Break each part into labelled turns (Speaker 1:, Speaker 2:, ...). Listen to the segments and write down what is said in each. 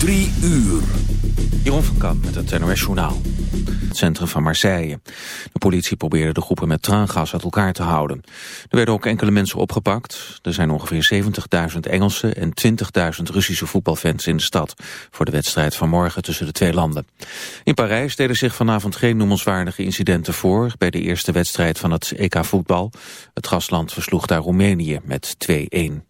Speaker 1: Drie uur.
Speaker 2: Jeroen van Kamp met het NOS Journaal. Het centrum van Marseille. De politie probeerde de groepen met traangas uit elkaar te houden. Er werden ook enkele mensen opgepakt. Er zijn ongeveer 70.000 Engelse en 20.000 Russische voetbalfans in de stad... voor de wedstrijd van morgen tussen de twee landen. In Parijs deden zich vanavond geen noemenswaardige incidenten voor... bij de eerste wedstrijd van het EK voetbal. Het gastland versloeg daar Roemenië met 2-1.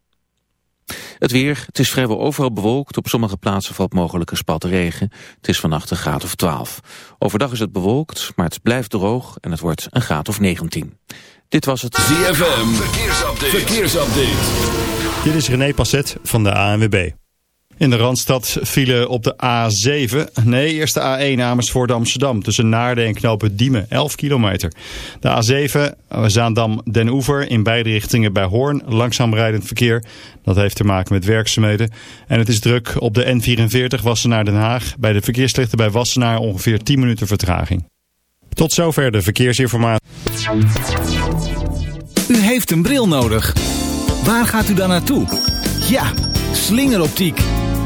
Speaker 2: Het weer, het is vrijwel overal bewolkt. Op sommige plaatsen valt mogelijk een spat regen. Het is vannacht een graad of 12. Overdag is het bewolkt, maar het blijft droog en het wordt een graad of 19. Dit was het
Speaker 1: ZFM Verkeersupdate. Verkeersupdate.
Speaker 3: Dit is René Passet van de ANWB. In de Randstad vielen op de A7, nee, eerst de A1 Amersfoort Amsterdam. Tussen Naarden en Knopen Diemen, 11 kilometer. De A7 Zaandam Den Oever in beide richtingen bij Hoorn. Langzaam rijdend verkeer. Dat heeft te maken met werkzaamheden. En het is druk op de N44 Wassenaar Den Haag. Bij de verkeerslichten bij Wassenaar ongeveer 10 minuten vertraging. Tot zover de verkeersinformatie.
Speaker 4: U heeft een bril nodig. Waar gaat u dan naartoe? Ja, slingeroptiek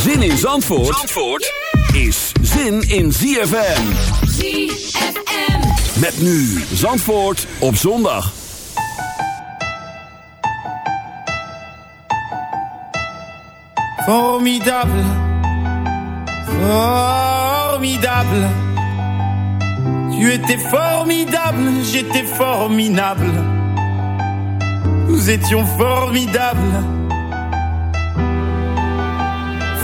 Speaker 1: Zin in Zandvoort, Zandvoort is zin in ZFM.
Speaker 5: ZFM.
Speaker 1: Met nu Zandvoort op zondag.
Speaker 6: Formidable, formidable. Tu étais formidable, j'étais formidable. Nous étions formidables.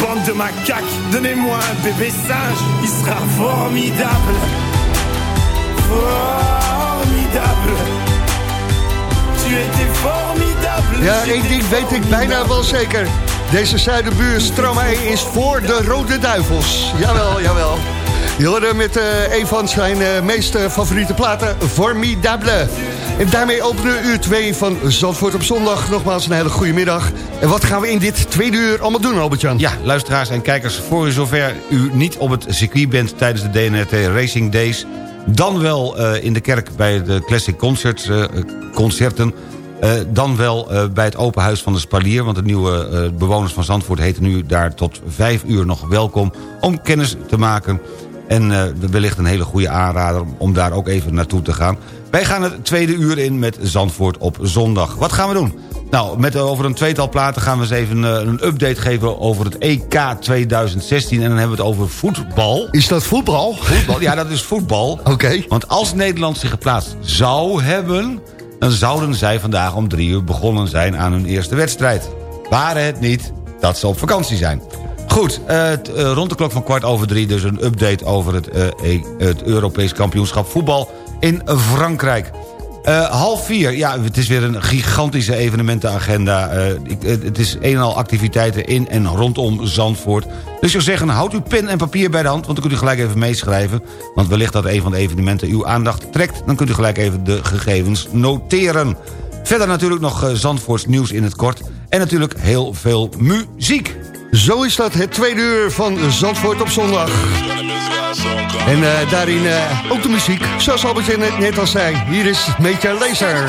Speaker 6: Bande de macaques, donnez-moi un bébé singe. Il sera formidable. Formidable. Tu étais formidable.
Speaker 7: Ja, één ding weet ik bijna wel zeker. Deze zuidenbuur Stromae is voor de Rode Duivels. Jawel, jawel. Je hoorde met uh, een van zijn uh, meest uh, favoriete platen, Formidable. En daarmee openen we uur 2 van Zandvoort op zondag. Nogmaals een hele goede middag. En wat gaan we in dit tweede uur allemaal doen, Albert-Jan?
Speaker 8: Ja, luisteraars en kijkers, voor u zover u niet op het circuit bent... tijdens de DNRT Racing Days... dan wel in de kerk bij de Classic Concerts, concerten... Uh, dan wel bij het open huis van de Spalier... want de nieuwe bewoners van Zandvoort heten nu daar tot vijf uur nog welkom... om kennis te maken. En wellicht een hele goede aanrader om daar ook even naartoe te gaan. Wij gaan het tweede uur in met Zandvoort op zondag. Wat gaan we doen? Nou, met, over een tweetal platen gaan we eens even een update geven... over het EK 2016 en dan hebben we het over voetbal.
Speaker 7: Is dat voetbal?
Speaker 8: Voetbal, ja, dat is voetbal.
Speaker 7: Oké. Okay.
Speaker 8: Want als Nederland zich geplaatst zou hebben dan zouden zij vandaag om drie uur begonnen zijn aan hun eerste wedstrijd. Waren het niet dat ze op vakantie zijn. Goed, uh, rond de klok van kwart over drie dus een update over het, uh, het Europees kampioenschap voetbal in Frankrijk. Half vier, ja, het is weer een gigantische evenementenagenda. Ik, het is een en al activiteiten in en rondom Zandvoort. Dus ik zou zeggen, houd uw pen en papier bij de hand... want dan kunt u gelijk even meeschrijven. Want wellicht dat een van de evenementen uw aandacht trekt... dan kunt u gelijk even de gegevens noteren. Verder natuurlijk nog Zandvoorts nieuws in het kort. En natuurlijk heel veel muziek.
Speaker 7: Zo is dat, het tweede uur van Zandvoort op zondag. En eh, daarin eh, ook de muziek, zoals Albert net, net al zei. Hier is Meetje Laser.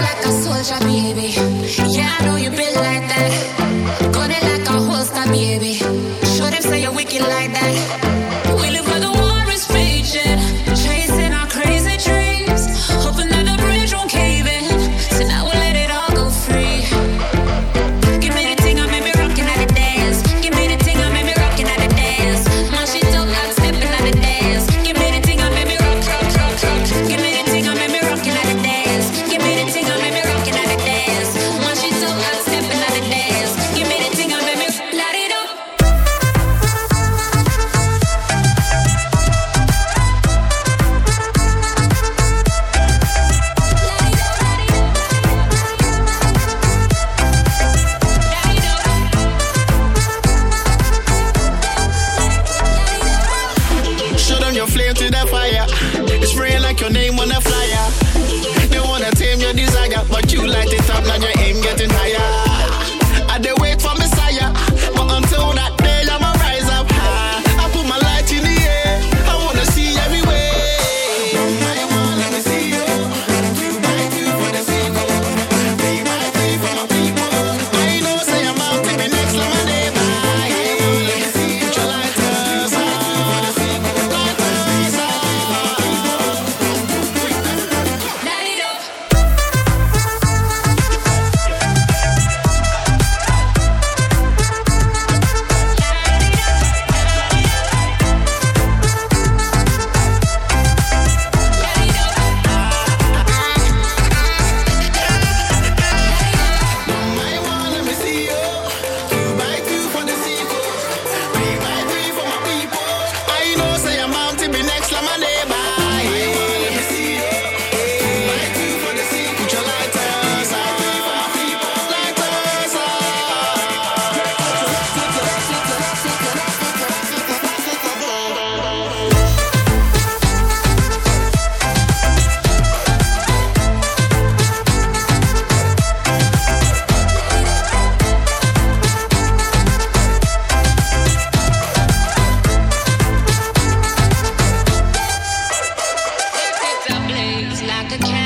Speaker 7: the cat.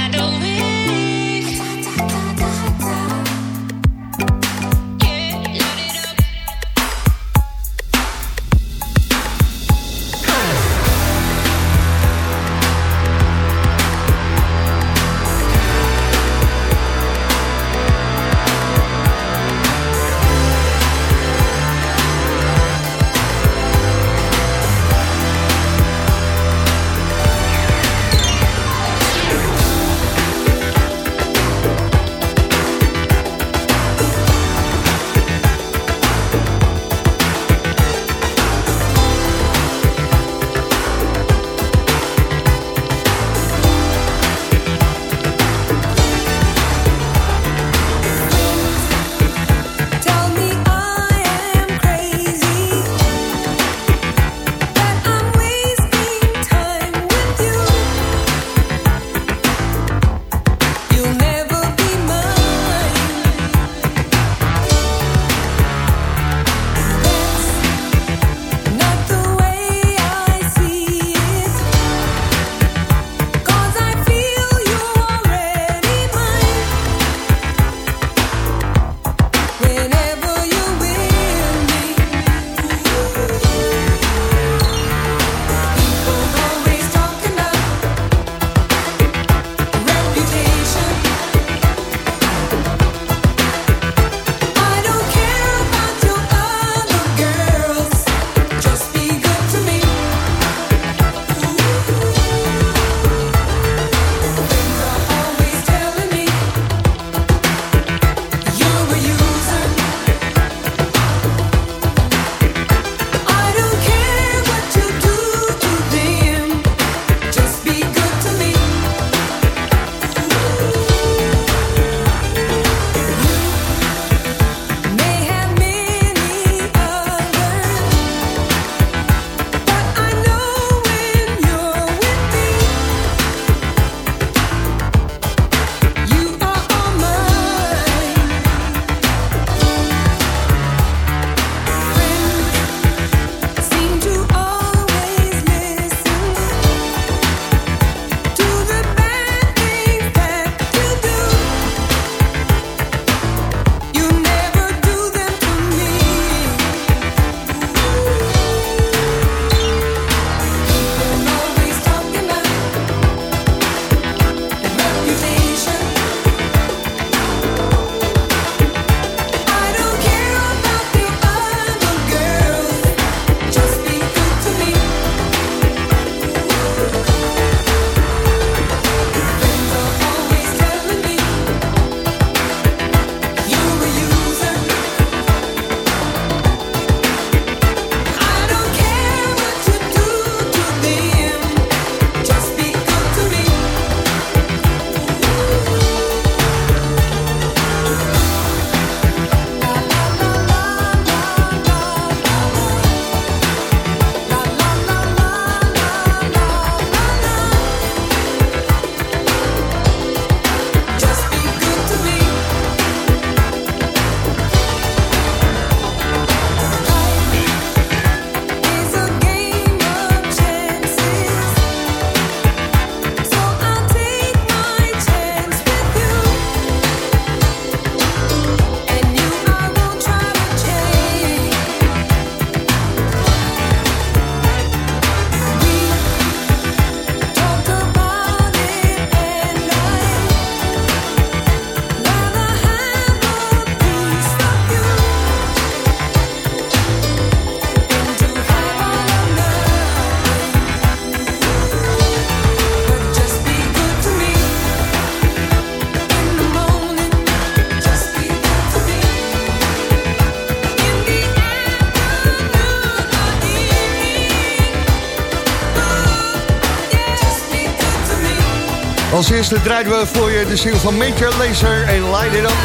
Speaker 7: Eerste draaiden we voor je de single van Major Laser en Light It Up.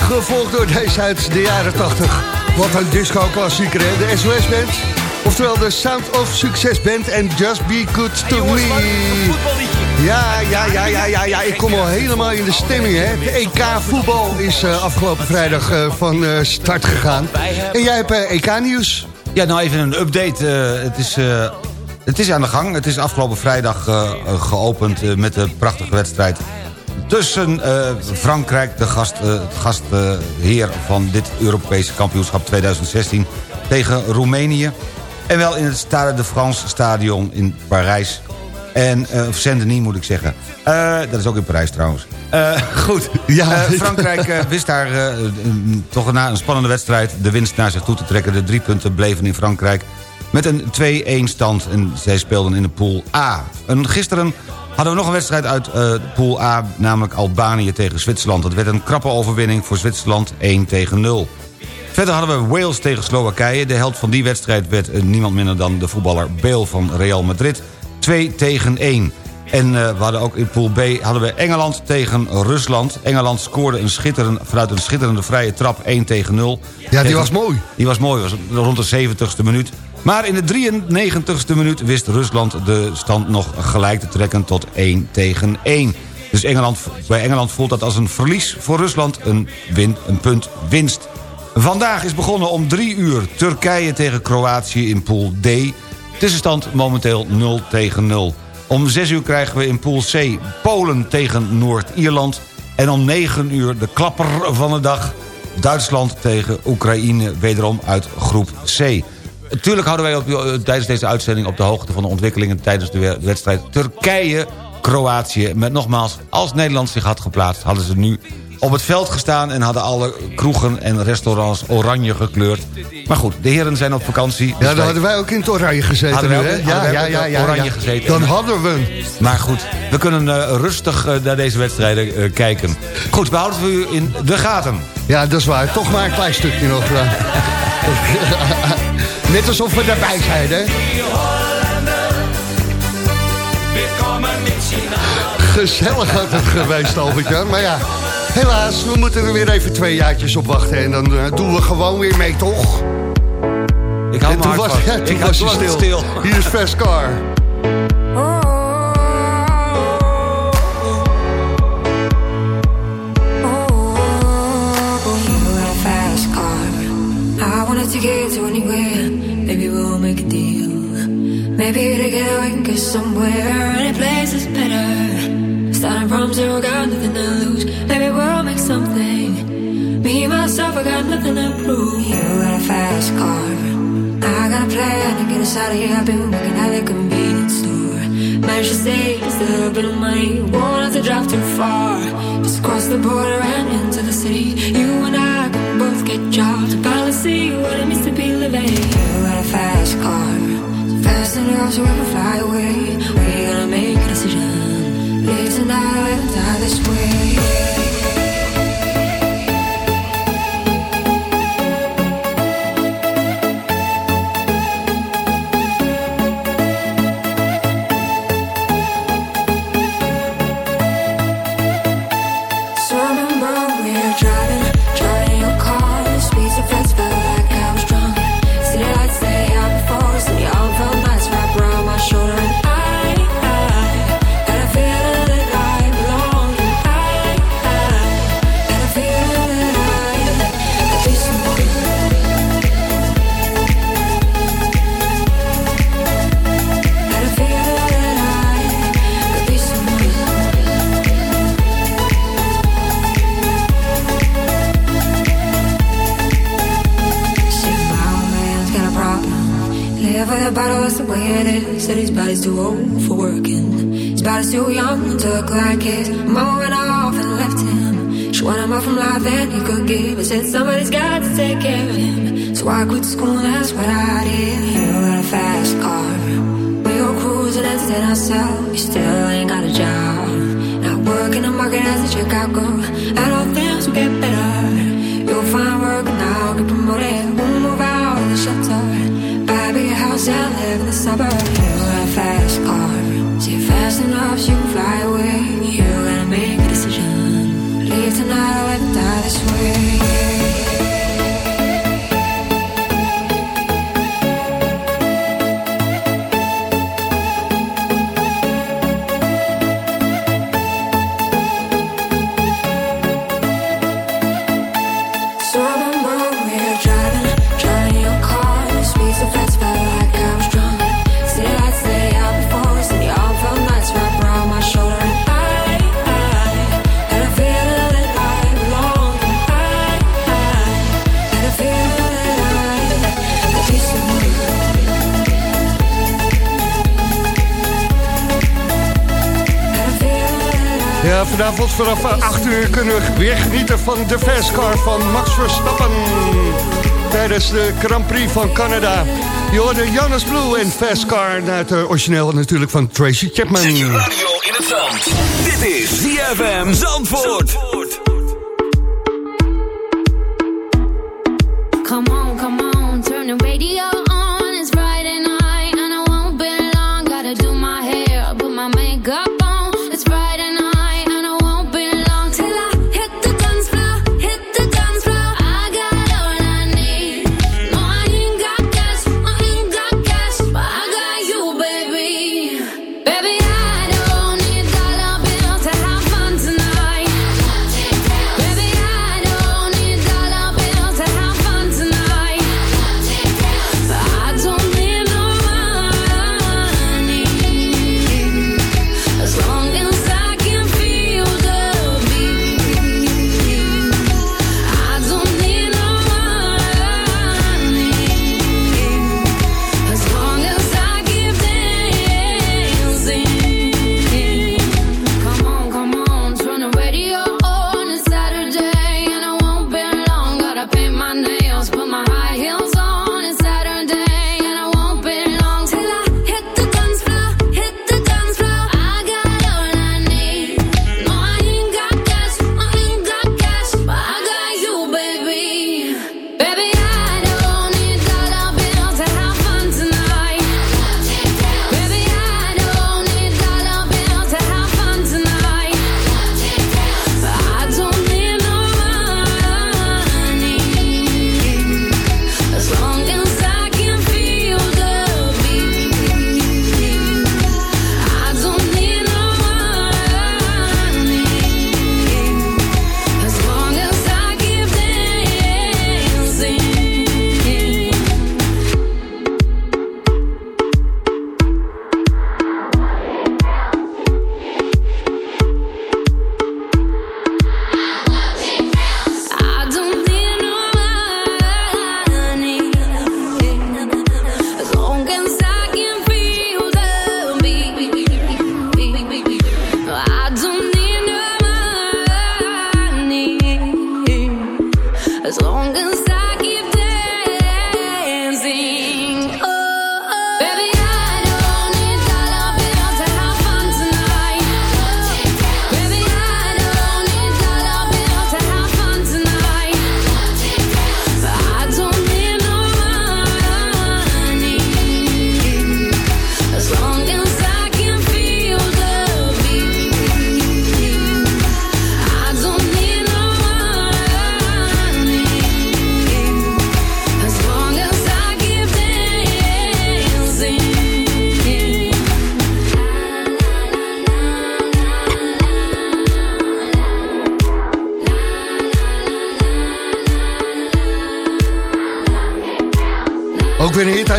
Speaker 7: Gevolgd door deze uit de jaren 80. Wat een disco-klassieker, hè? De SOS Band. Oftewel de Sound of Success Band en Just Be Good To Me. Ja, ja, ja, ja, ja, ja, ik kom al helemaal in de stemming, hè. De EK voetbal is uh, afgelopen vrijdag uh, van uh, start gegaan. En jij hebt EK-nieuws.
Speaker 8: Ja, nou even een update. het is... Het is aan de gang. Het is afgelopen vrijdag geopend met de prachtige wedstrijd tussen Frankrijk, de gast, uh, gastheer van dit Europese kampioenschap 2016... tegen Roemenië. En wel in het Stade de France stadion in Parijs. En, uh, of Saint-Denis moet ik zeggen. dat is ook in Parijs trouwens. goed, ja. Frankrijk wist daar toch na een spannende wedstrijd... de winst naar zich toe te trekken. De drie punten bleven in Frankrijk met een 2-1 stand. En zij speelden in de pool A. En gisteren hadden we nog een wedstrijd uit uh, Pool A... namelijk Albanië tegen Zwitserland. Het werd een krappe overwinning voor Zwitserland 1 tegen 0. Verder hadden we Wales tegen Slowakije. De held van die wedstrijd werd uh, niemand minder dan de voetballer Bale van Real Madrid. 2 tegen 1. En uh, we hadden ook in Pool B hadden we Engeland tegen Rusland. Engeland scoorde een schitterend, vanuit een schitterende vrije trap 1 tegen 0.
Speaker 7: Ja, die was mooi.
Speaker 8: Die was mooi, was rond de 70ste minuut. Maar in de 93ste minuut wist Rusland de stand nog gelijk te trekken tot 1 tegen 1. Dus Engeland, bij Engeland voelt dat als een verlies voor Rusland een, win, een punt winst. Vandaag is begonnen om 3 uur Turkije tegen Kroatië in Pool D. Tussenstand momenteel 0 tegen 0. Om 6 uur krijgen we in Pool C Polen tegen Noord-Ierland. En om 9 uur de klapper van de dag... Duitsland tegen Oekraïne, wederom uit groep C. Tuurlijk houden wij op, eh, tijdens deze uitzending op de hoogte van de ontwikkelingen... tijdens de wedstrijd Turkije-Kroatië. Met nogmaals, als Nederland zich had geplaatst... hadden ze nu op het veld gestaan... en hadden alle kroegen en restaurants oranje gekleurd. Maar goed, de heren zijn op vakantie.
Speaker 7: ja, dan hadden wij ook in het oranje gezeten.
Speaker 8: hè? Ja, ja, ja, ja, oranje gezeten.
Speaker 7: Dan hadden we
Speaker 8: Maar goed, we kunnen uh, rustig uh, naar deze wedstrijden uh, kijken. Goed, we houden u in de gaten.
Speaker 7: Ja, dat is waar. Toch maar een klein stukje nog. Net alsof we erbij zijn, hè? Gezellig had het geweest, Albertje. Maar ja, helaas, we moeten er weer even twee jaartjes op wachten. En dan uh, doen we gewoon weer mee, toch?
Speaker 8: Ik hou me was,
Speaker 7: ja, toen
Speaker 8: Ik
Speaker 7: was je stil.
Speaker 8: stil.
Speaker 7: Hier is Fast Car.
Speaker 9: to get to anywhere. We'll make a deal. Maybe together we can get somewhere. Any place is better. Starting from zero, got nothing to lose. Maybe we'll make something. Me, myself, I got nothing to prove. You got a fast car. I got a plan to get us out of here. I've been working at the convenience store. Managed to save just a little bit of money. Won't have to drive too far. Just cross the border and into the city. You and I both get jobs. Finally see what it means to be living. You got a fast car. So fast enough so we can fly away. We gotta make a decision. Live tonight die this way. Too old for working. His body's too young to look like his. Mama went off and left him. She wanted more from life than he could give. I said somebody's got to take care of him. So I quit school, and that's what I did. You got a fast car. We go cruising, entertain ourselves. You still ain't got a job. Not working the market as a checkout
Speaker 7: Weer genieten van de fast car van Max Verstappen tijdens de Grand Prix van Canada. Je hoorde Jonas Blue en fastcar naar het origineel natuurlijk van Tracy Chapman.
Speaker 1: Radio in het zand. Dit is ZFM Zandvoort.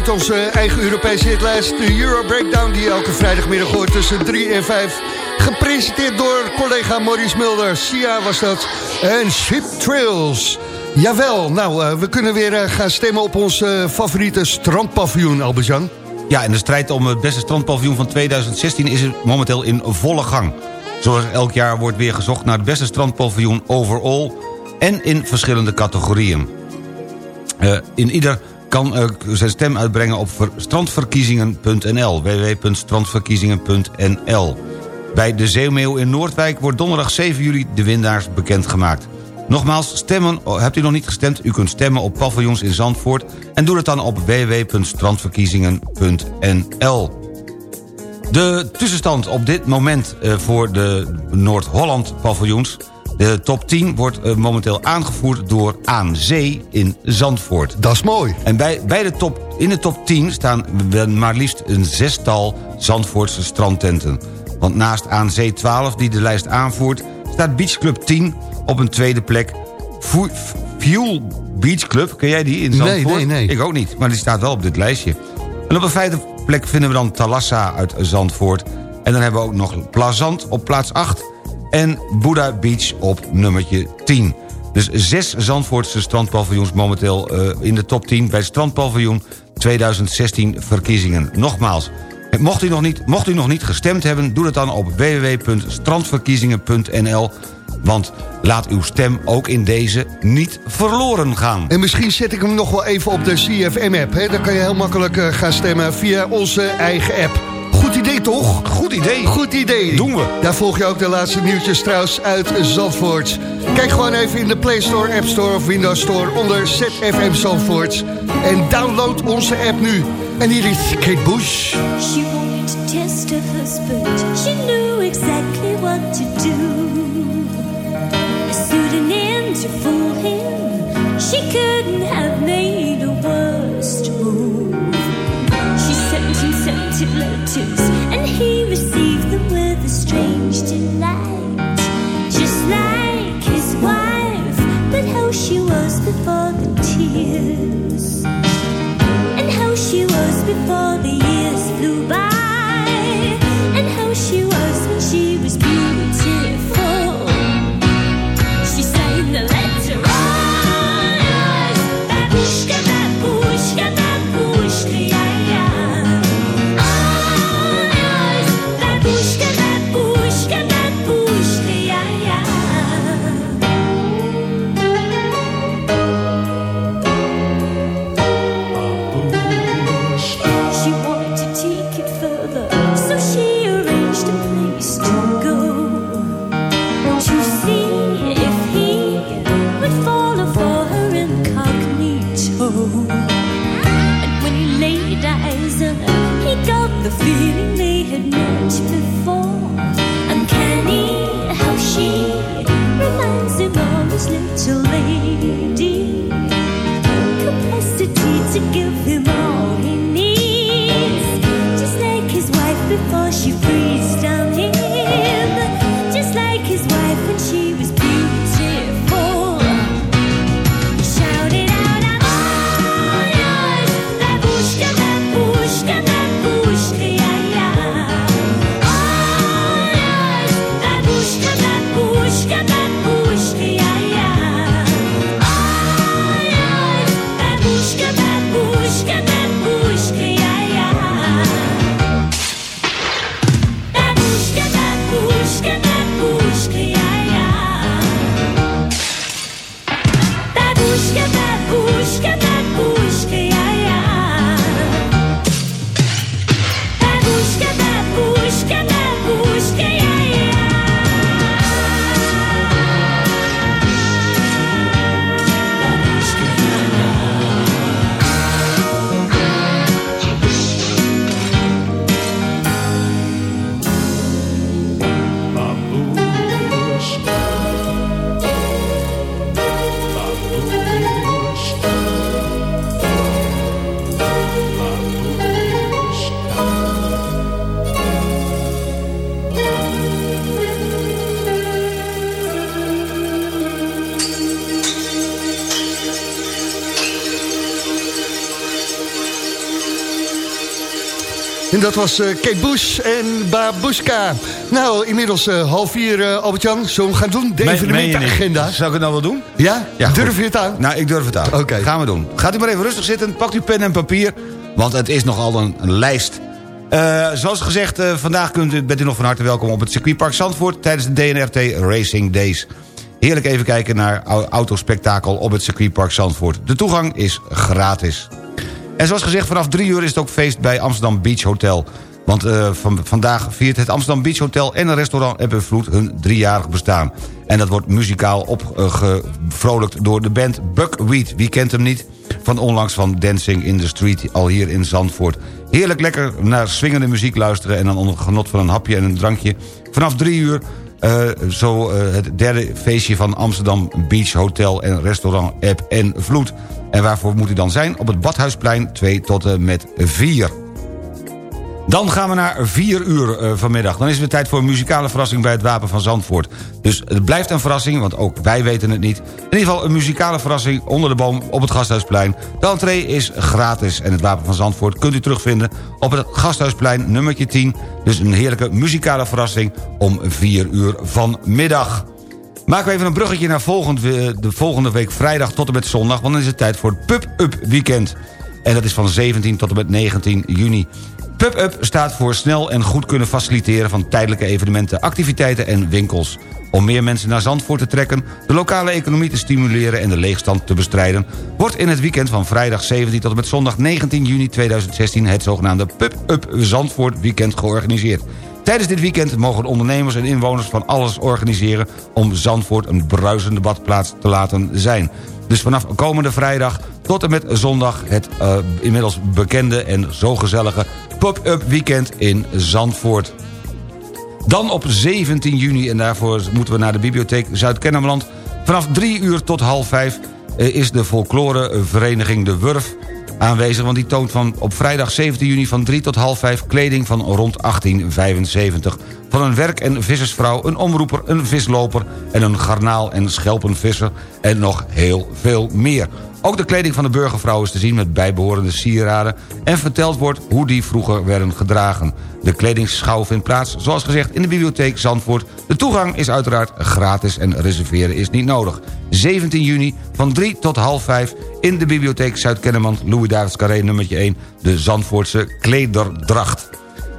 Speaker 7: onze eigen Europese hitlijst. De Euro Breakdown die elke vrijdagmiddag hoort tussen 3 en 5. Gepresenteerd door collega Maurice Mulder. Sia was dat. En Ship Trails. Jawel, nou, eh, we kunnen weer eh, gaan stemmen op ons eh, favoriete strandpaviljoen, Albert-Jan.
Speaker 8: Ja, en de strijd om het beste strandpaviljoen van 2016 is momenteel in volle gang. Zoals elk jaar wordt weer gezocht naar het beste strandpaviljoen overall... en in verschillende categorieën. in ieder kan zijn stem uitbrengen op strandverkiezingen.nl. www.strandverkiezingen.nl Bij de Zeemeeuw in Noordwijk wordt donderdag 7 juli de winnaars bekendgemaakt. Nogmaals, stemmen, oh, hebt u nog niet gestemd? U kunt stemmen op paviljoens in Zandvoort... en doe dat dan op www.strandverkiezingen.nl. De tussenstand op dit moment eh, voor de Noord-Holland paviljoens... De top 10 wordt eh, momenteel aangevoerd door Aan Zee in Zandvoort.
Speaker 7: Dat is mooi.
Speaker 8: En bij, bij de top, in de top 10 staan wel maar liefst een zestal Zandvoortse strandtenten. Want naast Aan Zee 12, die de lijst aanvoert... staat Beach Club 10 op een tweede plek. Fu- Fuel Beach Club, ken jij die in
Speaker 7: Nee,
Speaker 8: Zandvoort?
Speaker 7: nee, nee.
Speaker 8: Ik ook niet, maar die staat wel op dit lijstje. En op de vijfde plek vinden we dan Talassa uit Zandvoort. En dan hebben we ook nog Plazant op plaats 8... en Buddha Beach op nummertje 10. Dus zes Zandvoortse strandpaviljoens momenteel eh, in de top 10... bij strandpaviljoen 2016 verkiezingen. Nogmaals, mocht u, nog niet, mocht u nog niet gestemd hebben... doe dat dan op www.strandverkiezingen.nl... want laat uw stem ook in deze niet verloren gaan.
Speaker 7: En misschien zet ik hem nog wel even op de CFM-app. Dan kan je heel makkelijk eh, gaan stemmen via onze eigen app. Goed idee, toch?
Speaker 8: Goed idee.
Speaker 7: Goed idee.
Speaker 8: Doen we.
Speaker 7: Daar volg je ook de laatste nieuwtjes trouwens uit Zandvoort. Kijk gewoon even in de Play Store, App Store of Windows Store onder ZFM Zandvoort. En download onze app nu. En hier is Kate Bush.
Speaker 10: She wanted to test her husband. She knew exactly what to do. Suiting in to fool him. She couldn't have he got the feeling they had met before. Was
Speaker 7: eh, Kate Bush en Babushka. Nou, inmiddels eh, half vier, eh, Albert-Jan. Zullen we gaan doen? De evenementenagenda.
Speaker 8: Zou ik het nou wel doen?
Speaker 7: Ja?
Speaker 8: Ja,
Speaker 7: Durf
Speaker 8: goed.
Speaker 7: je het aan?
Speaker 8: Nou, ik durf het aan.
Speaker 7: Oké.
Speaker 8: Gaan we doen. Gaat u maar even rustig zitten, pakt uw pen en papier... want het is nogal een, een lijst. Zoals gezegd, vandaag kunt u, bent u nog van harte welkom... op het circuitpark Zandvoort tijdens de DNRT Racing Days. Heerlijk even kijken naar au- autospektakel op het circuitpark Zandvoort. De toegang is gratis. En zoals gezegd, vanaf drie uur is het ook feest bij Amsterdam Beach Hotel. Want eh, van, vandaag viert het Amsterdam Beach Hotel en restaurant Ebbenvloed hun driejarig bestaan. En dat wordt muzikaal opgevrolijkt door de band Buckwheat. Wie kent hem niet? Van onlangs van Dancing in the Street, al hier in Zandvoort. Heerlijk lekker naar swingende muziek luisteren... en dan onder genot van een hapje en een drankje. Vanaf drie uur Eh, zo eh, het derde feestje van Amsterdam Beach Hotel en Restaurant App en Vloed. En waarvoor moet u dan zijn? Op het Badhuisplein 2 tot en met 4. Dan gaan we naar 4 uur eh, vanmiddag. Dan is het tijd voor een muzikale verrassing bij het Wapen van Zandvoort. Dus het blijft een verrassing, want ook wij weten het niet. In ieder geval een muzikale verrassing onder de boom op het Gasthuisplein. De entree is gratis en het Wapen van Zandvoort kunt u terugvinden... op het Gasthuisplein nummertje 10. Dus een heerlijke muzikale verrassing om 4 uur vanmiddag. Maken we even een bruggetje naar volgend, eh, de volgende week vrijdag tot en met zondag... want dan is het tijd voor het Pub-Up Weekend. En dat is van 17 tot en met 19 juni. Pub-Up staat voor snel en goed kunnen faciliteren... van tijdelijke evenementen, activiteiten en winkels. Om meer mensen naar Zandvoort te trekken... de lokale economie te stimuleren en de leegstand te bestrijden... wordt in het weekend van vrijdag 17 tot en met zondag 19 juni 2016... het zogenaamde Pub-Up Zandvoort Weekend georganiseerd. Tijdens dit weekend mogen ondernemers en inwoners van alles organiseren... om Zandvoort een bruisende badplaats te laten zijn. Dus vanaf komende vrijdag tot en met zondag... het uh, inmiddels bekende en zo gezellige pop-up weekend in Zandvoort. Dan op 17 juni, en daarvoor moeten we naar de bibliotheek Zuid-Kennemerland... vanaf 3 uur tot half 5 uh, is de folklorevereniging De Wurf aanwezig... want die toont van op vrijdag 17 juni van 3 tot half 5... kleding van rond 1875. Van een werk- en vissersvrouw, een omroeper, een visloper... en een garnaal- en schelpenvisser en nog heel veel meer. Ook de kleding van de burgervrouw is te zien met bijbehorende sieraden... en verteld wordt hoe die vroeger werden gedragen. De kledingschouw vindt plaats, zoals gezegd, in de bibliotheek Zandvoort. De toegang is uiteraard gratis en reserveren is niet nodig. 17 juni van 3 tot half 5 in de bibliotheek Zuid-Kennemerland... Louis Davids Carré nummertje 1, de Zandvoortse klederdracht.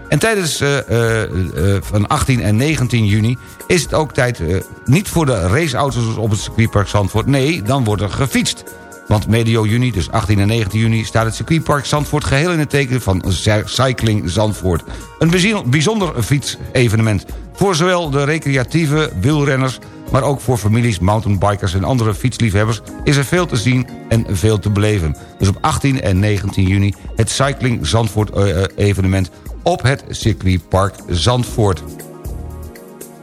Speaker 8: En tijdens uh, uh, uh, van 18 en 19 juni is het ook tijd... niet voor de raceauto's op het circuitpark Zandvoort... nee, dan wordt er gefietst. Want medio juni, dus 18 en 19 juni... staat het circuitpark Zandvoort geheel in het teken van Cycling Zandvoort. Een bijzonder fietsevenement. Voor zowel de recreatieve wielrenners... maar ook voor families, mountainbikers en andere fietsliefhebbers... is er veel te zien en veel te beleven. Dus op 18 en 19 juni het Cycling Zandvoort evenement... op het circuitpark Zandvoort.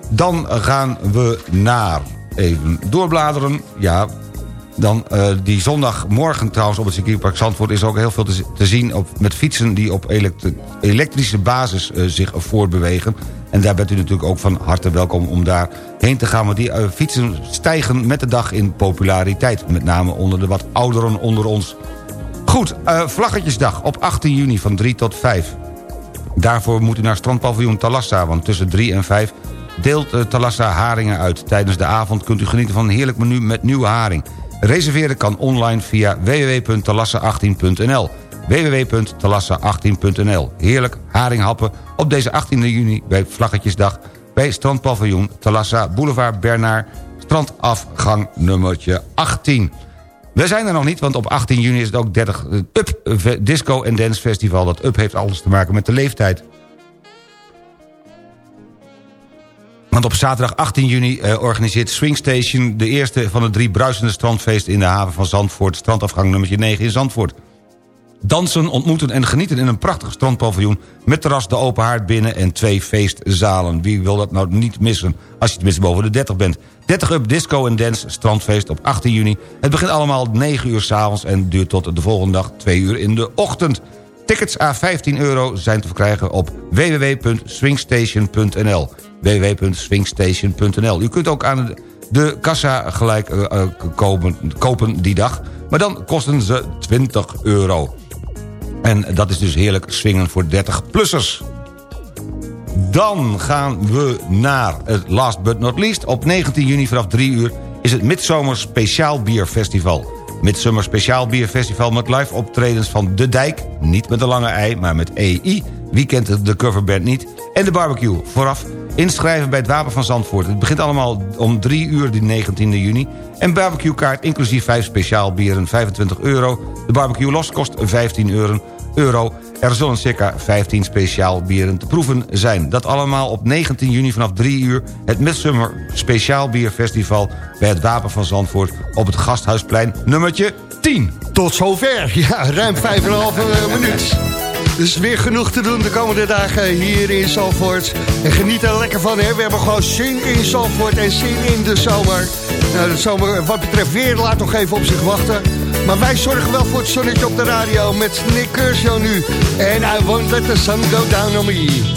Speaker 8: Dan gaan we naar... Even doorbladeren. Ja, dan uh, die zondagmorgen trouwens op het circuitpark Zandvoort... is ook heel veel te, te zien op, met fietsen die op elektrische basis uh, zich voortbewegen. En daar bent u natuurlijk ook van harte welkom om daar heen te gaan. Want die uh, fietsen stijgen met de dag in populariteit. Met name onder de wat ouderen onder ons. Goed, Vlaggetjesdag op 18 juni van 3 tot 5. Daarvoor moet u naar strandpaviljoen Talassa... want tussen 3 en 5 deelt Talassa haringen uit. Tijdens de avond kunt u genieten van een heerlijk menu met nieuwe haring... Reserveren kan online via www.talassa18.nl www.talassa18.nl Heerlijk haringhappen op deze 18 juni bij Vlaggetjesdag... bij strandpaviljoen Talassa Boulevard Bernard... strandafgang nummertje 18. We zijn er nog niet, want op 18 juni is het ook 30 Up Disco en Dance Festival. Dat Up heeft alles te maken met de leeftijd. Want op zaterdag 18 juni eh, organiseert Swing Station... de eerste van de drie bruisende strandfeesten in de haven van Zandvoort... strandafgang nummertje 9 in Zandvoort. Dansen, ontmoeten en genieten in een prachtig strandpaviljoen... met terras, de open haard binnen en twee feestzalen. Wie wil dat nou niet missen als je tenminste boven de 30 bent? 30 Up Disco en Dance strandfeest op 18 juni. Het begint allemaal 9 uur s'avonds en duurt tot de volgende dag 2 uur in de ochtend. Tickets a 15 euro zijn te verkrijgen op www.swingstation.nl www.swingstation.nl U kunt ook aan de kassa gelijk uh, uh, kopen, kopen die dag. Maar dan kosten ze 20 euro. En dat is dus heerlijk swingen voor 30-plussers. Dan gaan we naar het last but not least. Op 19 juni vanaf 3 uur is het Midzomer Speciaal Bierfestival. Midsummer Speciaal Bierfestival met live optredens van De Dijk. Niet met de lange ei, maar met EI. Wie kent de coverband niet? En de barbecue. Vooraf inschrijven bij het Wapen van Zandvoort. Het begint allemaal om 3 uur die 19e juni. En barbecuekaart inclusief 5 speciaal bieren 25 euro. De barbecue los kost 15 euro. Er zullen circa 15 speciaal bieren te proeven zijn. Dat allemaal op 19 juni vanaf 3 uur... het Midsummer Speciaal Bierfestival bij het Wapen van Zandvoort... op het Gasthuisplein nummertje 10.
Speaker 7: Tot zover. Ja, ruim 5,5 eh, minuut. Dus weer genoeg te doen de komende dagen hier in Zandvoort. En geniet er lekker van, hè. We hebben gewoon zin in Zandvoort en zin in de zomer. Nou, de zomer wat betreft weer laat nog even op zich wachten... Maar wij zorgen wel voor het zonnetje op de radio met Snickers Kershaw nu. En I won't let the sun go down on me.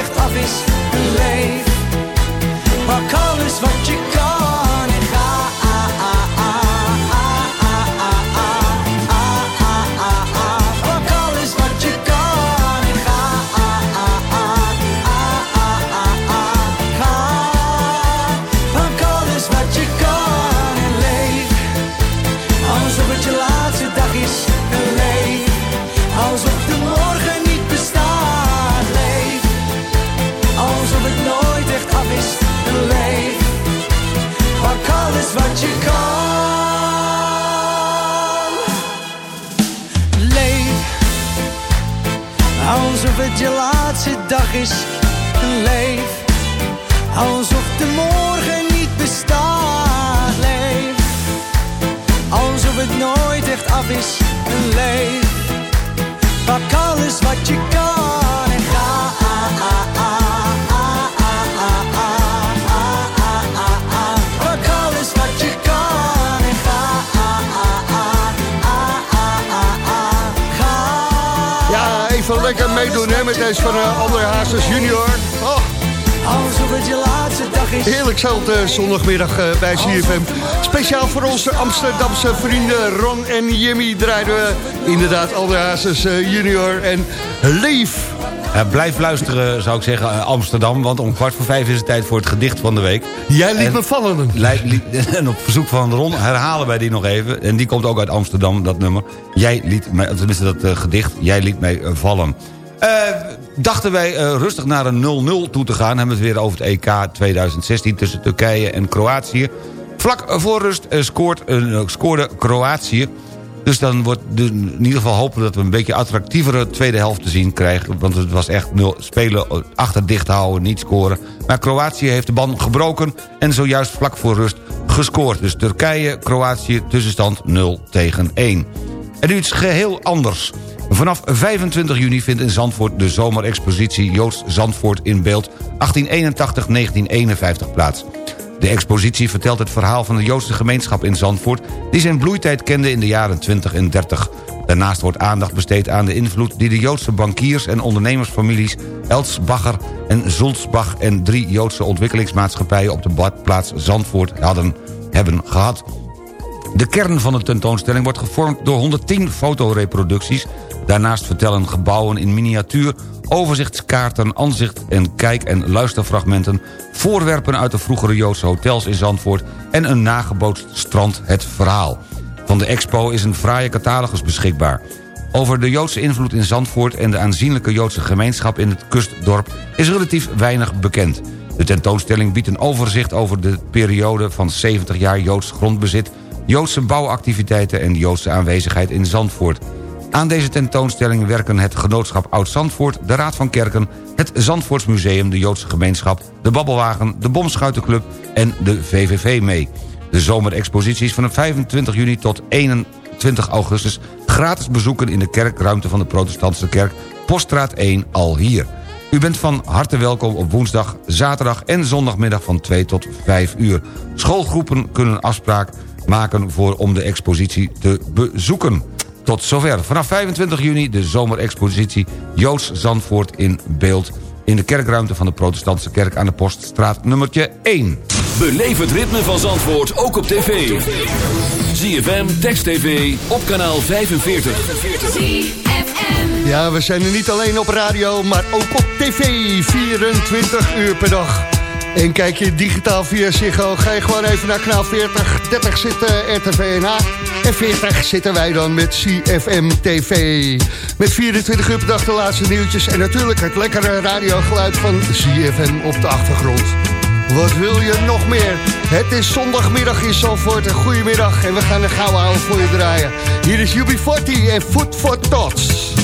Speaker 11: echt af is. een Leef, pak alles wat je
Speaker 12: Alsof het je laatste dag is, een leef. Alsof de morgen niet bestaat, leef. Alsof het nooit echt af is, leef. Pak alles wat je kan en ga.
Speaker 7: Meedoen hè, met deze van uh, André Hazes junior. Oh.
Speaker 12: Alsof het je laatste dag is.
Speaker 7: Heerlijk zo op de zondagmiddag eh, bij CFM. Speciaal voor onze Amsterdamse vrienden Ron en Jimmy draaiden we inderdaad André Hazes eh, junior en Leef.
Speaker 8: Ja, blijf luisteren, zou ik zeggen, Amsterdam. Want om kwart voor vijf is het tijd voor het gedicht van de week.
Speaker 7: Jij liet
Speaker 8: En-
Speaker 7: me vallen.
Speaker 8: Li- En op verzoek van Ron herhalen wij die nog even. En die komt ook uit Amsterdam, dat nummer. Jij liet mij, tenminste dat gedicht, jij liet mij vallen. Eh, dachten wij eh, rustig naar een 0-0 toe te gaan. Hebben we het weer over het EK 2016 tussen Turkije en Kroatië. Vlak voor rust eh, scoort, scoorde Kroatië. Dus dan wordt in ieder geval hopen dat we een beetje attractievere tweede helft te zien krijgen. Want het was echt nul, spelen achter dicht houden, niet scoren. Maar Kroatië heeft de ban gebroken en zojuist vlak voor rust gescoord. Dus Turkije, Kroatië, tussenstand 0 tegen 1. En nu iets geheel anders. Vanaf 25 juni vindt in Zandvoort de zomerexpositie Joods Zandvoort in beeld 1881-1951 plaats. De expositie vertelt het verhaal van de Joodse gemeenschap in Zandvoort... die zijn bloeitijd kende in de jaren 20 en 30. Daarnaast wordt aandacht besteed aan de invloed... die de Joodse bankiers en ondernemersfamilies... Elsbacher en Zulzbach en drie Joodse ontwikkelingsmaatschappijen... op de badplaats Zandvoort hadden, hebben gehad. De kern van de tentoonstelling wordt gevormd door 110 fotoreproducties. Daarnaast vertellen gebouwen in miniatuur, overzichtskaarten, aanzicht- en kijk- en luisterfragmenten... voorwerpen uit de vroegere Joodse hotels in Zandvoort... en een nagebootst strand het verhaal. Van de expo is een fraaie catalogus beschikbaar. Over de Joodse invloed in Zandvoort en de aanzienlijke Joodse gemeenschap in het kustdorp is relatief weinig bekend. De tentoonstelling biedt een overzicht over de periode van 70 jaar Joods grondbezit, Joodse bouwactiviteiten en Joodse aanwezigheid in Zandvoort. Aan deze tentoonstelling werken het Genootschap Oud-Zandvoort, de Raad van Kerken, het Zandvoortsmuseum, de Joodse gemeenschap, de Babbelwagen, de Bomschuitenclub en de VVV mee. De zomerexpositie is vanaf 25 juni tot 21 augustus gratis bezoeken in de kerkruimte van de protestantse kerk Poststraat 1 al hier. U bent van harte welkom op woensdag, zaterdag en zondagmiddag van 2 tot 5 uur. Schoolgroepen kunnen afspraak maken voor om de expositie te bezoeken. Tot zover. Vanaf 25 juni de zomerexpositie Joods Zandvoort in beeld... in de kerkruimte van de protestantse kerk aan de Poststraat nummertje 1.
Speaker 1: Beleef het ritme van Zandvoort ook op tv. ZFM, Text TV, op kanaal 45.
Speaker 7: Ja, we zijn er niet alleen op radio, maar ook op tv. 24 uur per dag. En kijk je digitaal via Ziggo, ga je gewoon even naar kanaal 40. 30 zit RTV NH. En 40 zitten wij dan met CFM TV. Met 24 uur per dag de laatste nieuwtjes. En natuurlijk het lekkere radiogeluid van CFM op de achtergrond. Wat wil je nog meer? Het is zondagmiddag in Zandvoort. Een goedemiddag en we gaan een gouden ouwe voor je draaien. Hier is UB40 en Food for Tots.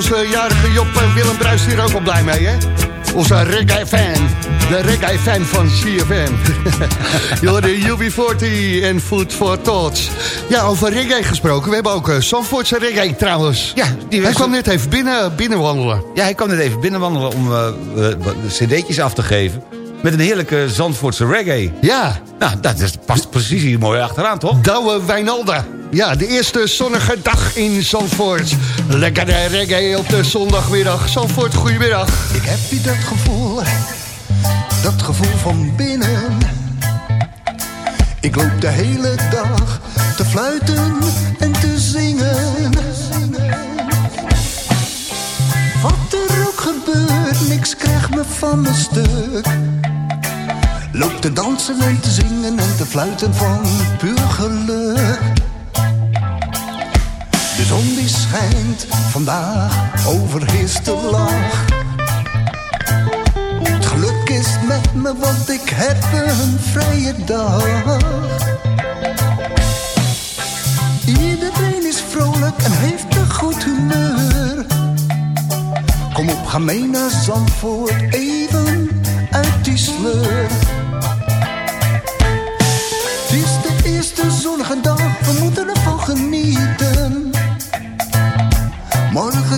Speaker 7: Onze jarige Job eh, Willem Bruis hier ook al blij mee, hè? Onze reggae-fan. De reggae-fan van CFM. Jullie UB40 en Food for Thoughts. Ja, over reggae gesproken. We hebben ook uh, Zandvoortse reggae trouwens.
Speaker 8: Ja, die
Speaker 7: Hij kwam net even binnen, binnenwandelen.
Speaker 8: Ja, hij kwam net even binnenwandelen om eh, eh, wat cd'tjes af te geven. Met een heerlijke Zandvoortse reggae.
Speaker 7: Ja.
Speaker 8: Nou, dat is, past precies hier mooi achteraan, toch?
Speaker 7: Douwe Wijnalda. Ja, de eerste zonnige dag in Zandvoort. Lekkere reggae op de zondagmiddag. Zandvoort, goedemiddag.
Speaker 12: Ik heb weer dat gevoel, dat gevoel van binnen. Ik loop de hele dag te fluiten en te zingen. Wat er ook gebeurt, niks krijgt me van mijn stuk. Loop te dansen en te zingen en te fluiten van puur geluk. Zon die schijnt vandaag overheerst de lach. Het geluk is met me, want ik heb een vrije dag. Iedereen is vrolijk en heeft een goed humeur. Kom op, ga mee naar Zandvoort, even uit die sleur.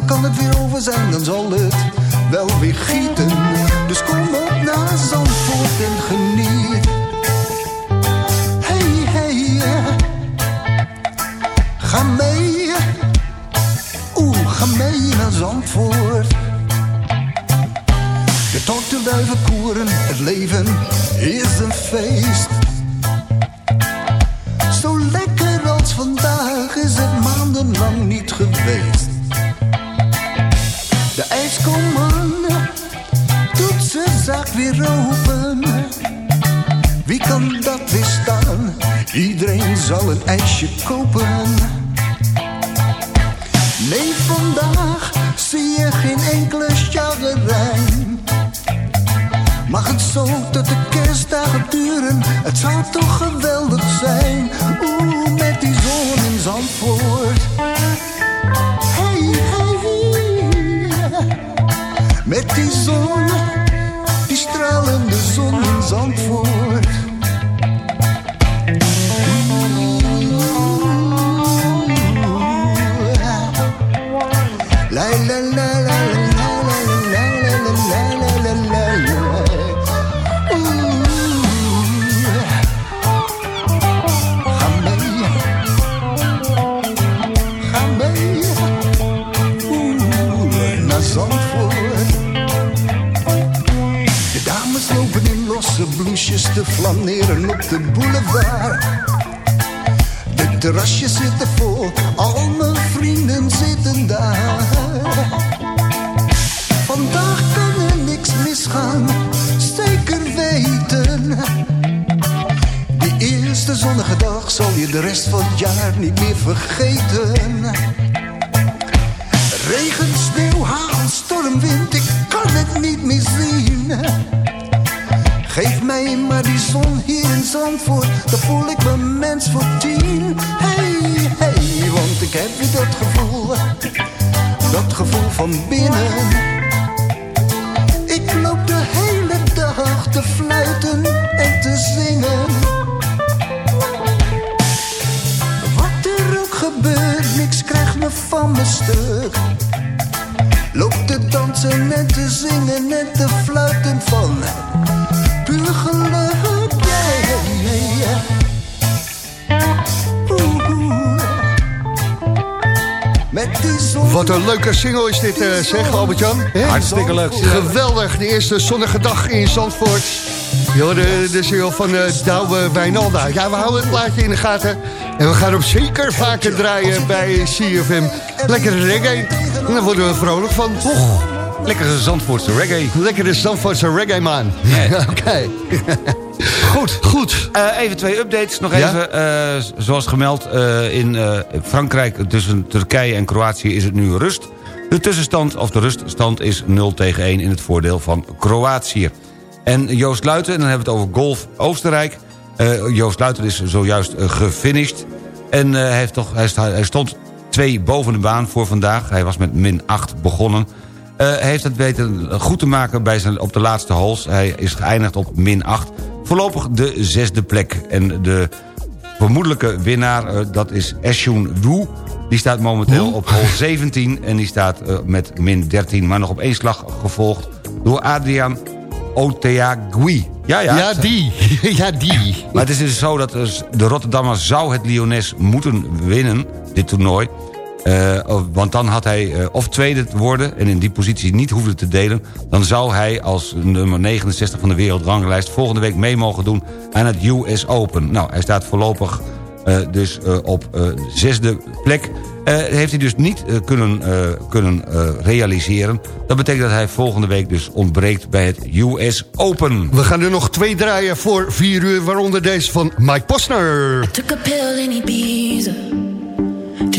Speaker 12: Kan het weer over zijn, dan zal het wel weer gieten. Dus kom op naar Zandvoort en geniet. Hey, hey, eh. ga mee. Oeh, ga mee naar Zandvoort. De tortelduiven koeren, het leven is een feest. Zo lekker als vandaag is het maandenlang niet geweest. De ijskoman doet zijn zaak weer open. Wie kan dat weerstaan? Iedereen zal een ijsje kopen. Nee, vandaag zie je geen enkele chagrijn. Mag het zo tot de kerstdagen duren? Het zou toch geweldig zijn. De boulevard. De terrasjes zitten vol, al mijn vrienden zitten daar. Vandaag kan er niks misgaan, zeker weten. Die eerste zonnige dag zal je de rest van het jaar niet meer vergeten. Wat
Speaker 7: een leuke single is dit, eh, zeg Albert-Jan.
Speaker 8: Hartstikke leuk.
Speaker 7: Geweldig, de eerste zonnige dag in Zandvoort. Je hoorde de single van eh Douwe Wijnalda. Ja, we houden het plaatje in de gaten. En we gaan hem zeker vaker draaien bij CFM. Lekkere reggae. En daar worden we vrolijk van, toch?
Speaker 8: Lekkere Zandvoortse reggae.
Speaker 7: Lekkere Zandvoortse reggae, man. Oké.
Speaker 8: Goed.
Speaker 7: Goed.
Speaker 8: Eh, even twee updates. Nog
Speaker 7: Ja?
Speaker 8: even, eh, zoals gemeld, eh, in Frankrijk tussen Turkije en Kroatië is het nu rust. De tussenstand, of de ruststand, is 0 tegen 1 in het voordeel van Kroatië. En Joost Luiten, en dan hebben we het over Golf Oostenrijk. Joost Luiten is zojuist gefinished. En hij, heeft toch, hij, stond 2 boven de baan voor vandaag. Hij was met min 8 begonnen. Hij heeft het weten goed te maken bij zijn, op de laatste holes. Hij is geëindigd op min 8. Voorlopig de zesde plek. En de vermoedelijke winnaar, eh, dat is Eshun Wu. Die staat momenteel op hole 17 en die staat eh, met min 13. Maar nog op één slag gevolgd door Adrian Oteagui. Ja, ja.
Speaker 7: Ja, die. ja, die.
Speaker 8: Maar het is dus zo dat dus de Rotterdammer zou het Lyonnais moeten winnen, dit toernooi. Eh, of- want dan had hij eh, of tweede worden en in die positie niet hoefde te delen... dan zou hij als nummer 69 van de wereldranglijst... volgende week mee mogen doen aan het US Open. Nou, hij staat voorlopig eh, dus eh, op eh, zesde plek. Eh, heeft hij dus niet kunnen, eh, kunnen eh, realiseren. Dat betekent dat hij volgende week dus ontbreekt bij het US Open.
Speaker 7: We gaan er nog twee draaien voor vier uur, waaronder deze van Mike Posner.
Speaker 13: Took a pill in Ibiza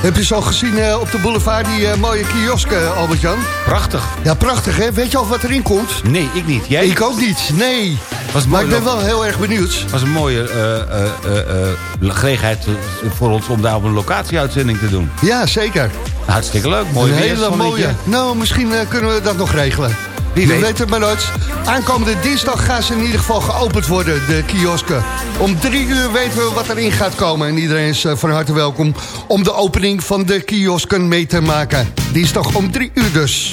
Speaker 7: Heb je zo gezien eh, op de boulevard die eh, mooie kiosk, eh, Albert-Jan?
Speaker 8: Prachtig.
Speaker 7: Ja, prachtig hè? Weet je al wat erin komt?
Speaker 8: Nee, ik niet. Jij?
Speaker 7: Ik ook niet, nee.
Speaker 8: Was
Speaker 7: Maar ik ben wel heel erg benieuwd.
Speaker 8: was een mooie eh, gelegenheid voor ons om daar op een locatieuitzending te doen.
Speaker 7: Ja, zeker.
Speaker 8: Hartstikke leuk. Mooi
Speaker 7: een
Speaker 8: weer,
Speaker 7: hele mooie. Nou, misschien kunnen we dat nog regelen.
Speaker 8: Wie weet
Speaker 7: het maar nooit. Aankomende dinsdag gaan ze in ieder geval geopend worden, de kiosken. Om drie uur weten we wat erin gaat komen. En iedereen is eh, van harte welkom om de opening van de kiosken mee te maken. Dinsdag om drie uur dus.